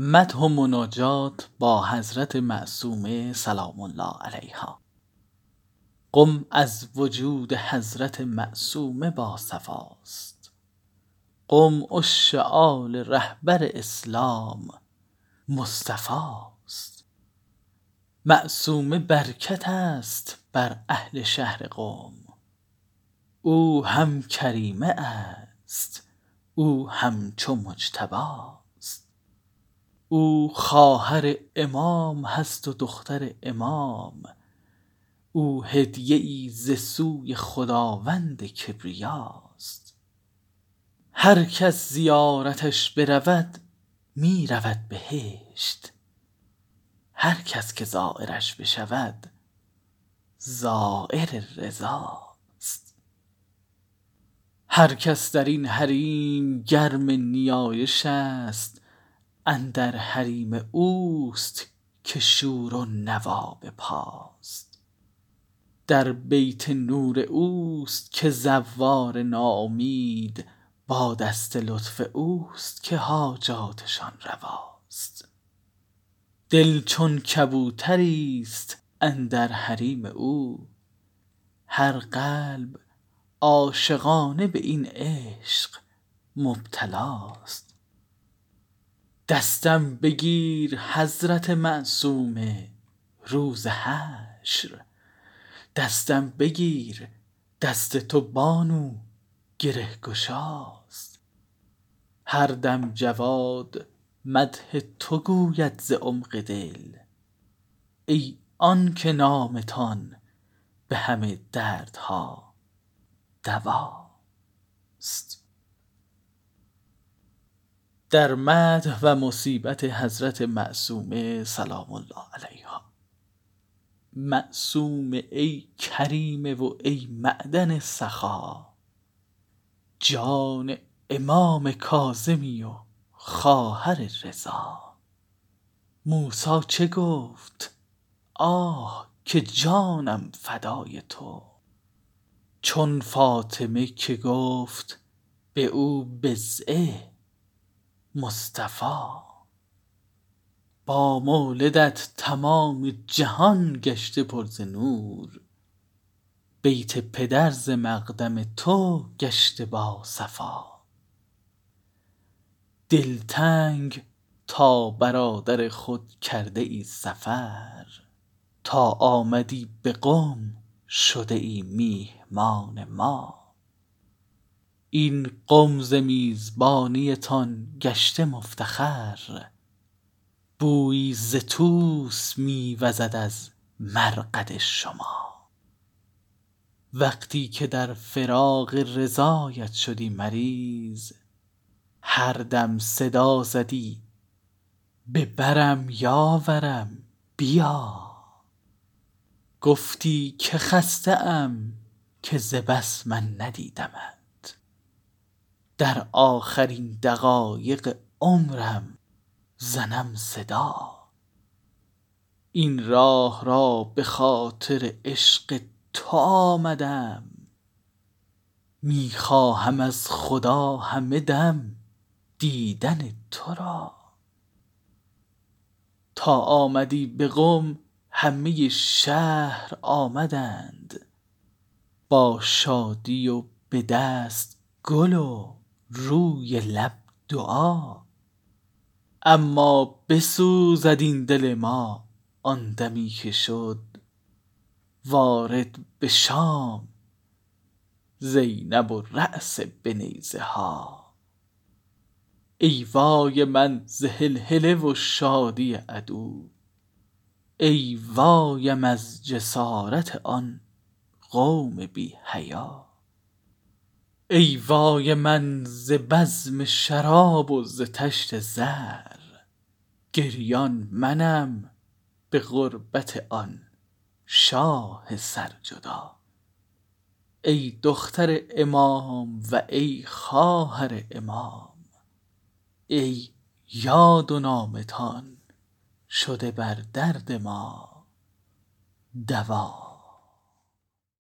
مدح و مناجات با حضرت معصومه سلام الله علیها. قم از وجود حضرت معصومه با صفاست. قم اشعال رهبر اسلام مصطفاست. معصومه برکت است بر اهل شهر قم. او هم کریمه است او همچو مجتباست او خواهر امام هست و دختر امام. او هدیه ای ز سوی خداوند کبریاست. هر کس زیارتش برود می رود بهشت. هر کس که زایرش بشود زایر رضاست. هر کس در این حریم گرم نیایش است. اندر حریم اوست که شور و نوا به پاست در بیت نور اوست که زوار ناامید با دست لطف اوست که حاجاتشان رواست. دل چون کبوتریست اندر حریم او هر قلب عاشقانه به این عشق مبتلاست. دستم بگیر حضرت معصومه روز حشر. دستم بگیر دست تو بانو گره گشاست. هر دم جواد مدح تو گوید ز عمق دل. ای آنک نامتان به همه دردها دواست. در مدح و مصیبت حضرت معصومه سلام الله علیها. معصومه ای کریمه و ای معدن سخا. جان امام کاظمی و خواهر رضا. موسی چه گفت؟ آه که جانم فدای تو. چون فاطمه که گفت به او بضعه مصطفی. با مولدت تمام جهان گشته پر ز نور. بیت پدر ز مقدم تو گشته با صفا. دلتنگ تا برادر خود کرده ای سفر. تا آمدی به قم شده ای میهمان ما. این قم ز میزبانیتان گشته مفتخر. بویی ز طوس می وزد از مرقد شما. وقتی که در فراق رضایت شدی مریض هر دم صدا زدی به برم یاورم بیا. گفتی که خسته ام که ز بس من ندیدمت. در آخرین دقایق عمرم زنم صدا. این راه را به خاطر عشق تو آمدم. می خواهم از خدا همه دم دیدن تو را. تا آمدی به قم همه شهر آمدند. با شادی و به دست گل و روی لب دعا. اما بسوزد این دل ما آن دمی که شد وارد به شام. زینب و رأس به نیزه ها. ای وای من ز هلهله و شادی عدو. ای وایم از جسارت آن قوم بی حیا. ای وای من ز بزم شراب و ز طشت زر گریان منم به غربت آن شاه سرجدا ای دختر امام و ای خواهر امام ای یاد و نامتان شده بر درد ما دوا.